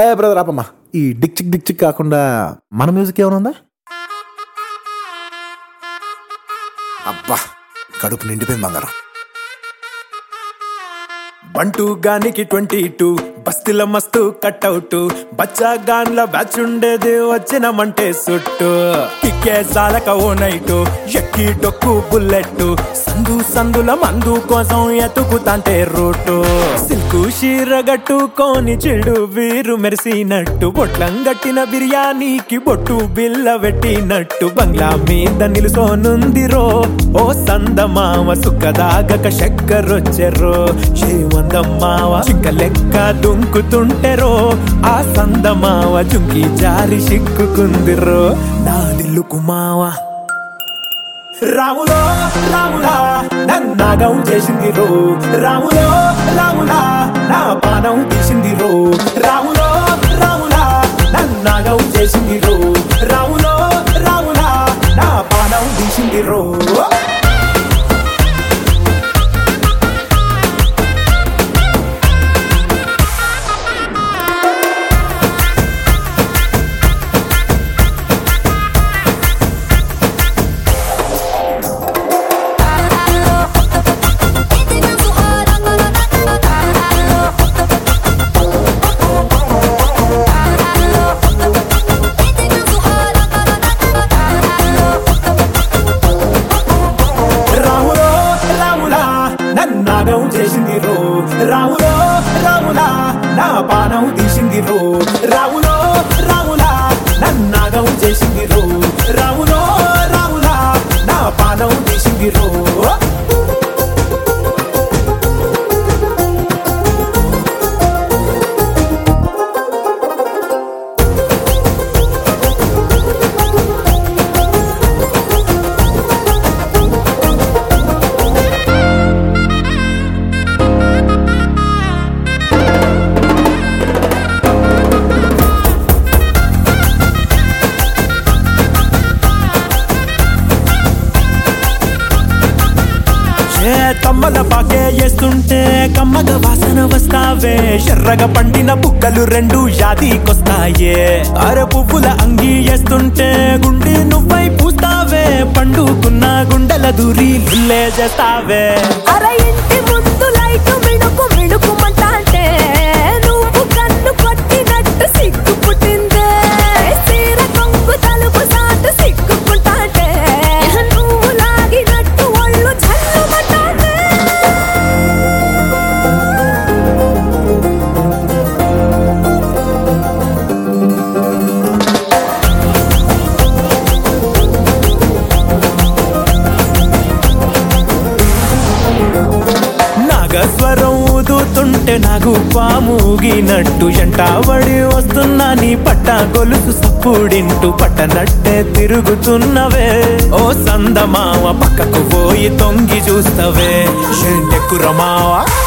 ఏ brother ఆపమ్మా. ఈ డిక్చిక్ డిక్చిక్ కాకుండా మన మ్యూజిక్ ఏమైనా ఉందా? అబ్బా కడుపు నిండిపోయింది బంగారం. బంటూ గానికి ట్వంటీ టూ. బస్తీల మస్తు కట్అవుట్ బచ్చా గాన్ల బ్యాచ్ ఉండేది వచ్చినమంటే సుట్టు. కిక్కే సాలక ఓ నైటు ఎక్కి డొక్కు బుల్లెట్ సందు సందుల మందు కోసం ఎతుకుతాంటే రూటు. సిల్కు షీరగట్టుకోని చెడు వీరు మెరిసినట్టు. బొట్లం గట్టిన బిర్యానీకి బొట్టు బిల్ల పెట్టినట్టు బంగ్లా మీద నిలుసోనుందిరో ఓ సందమామ సుఖదాగక చక్కరొచ్చెరో శ్రీమందమ్మావ చిక్క లెక్క దుంకుతుంటెరో ఆ సందమావ జుంకి జారి సిక్కుకుందిరో నా దిల్లుకు మావా రాములో రాములా నన్నాగం చేసింది రో రాములో రాములా నా పానం తీసింది రో రాములో రాములా నన్నాగం చేసింది రో రాములో రాములా నా పానం తీసింది రో నన్నాగం చేసింది రో. రాములో రాములా నా పానం తీసింది రో. రాములో రాములా నన్నాగం చేసింది రో. రాములో రాములా నా పానం తీసింది రో. తమ్మల చేస్తుంటే వేస్తుంటే కమ్మగ వాసన వస్తావే. ఎర్రగా పండిన బుక్కలు రెండు యాదికొస్తాయే. అర పువ్వుల అంగి వేస్తుంటే గుండి నువ్వై పూస్తావే. పండుకున్న గుండెల దూరి లే చేస్తావే. అర ఇంటి ముందు లైట్ ఊదుతుంటే నాకు పాముగినట్టు. ఎంటావడి వస్తున్నా నీ పట్ట గొలుసు సప్పుడింటూ పట్టనట్టే తిరుగుతున్నవే. ఓ సందమావ పక్కకు పోయి తొంగి చూస్తవే. షెండెక్కురమావా?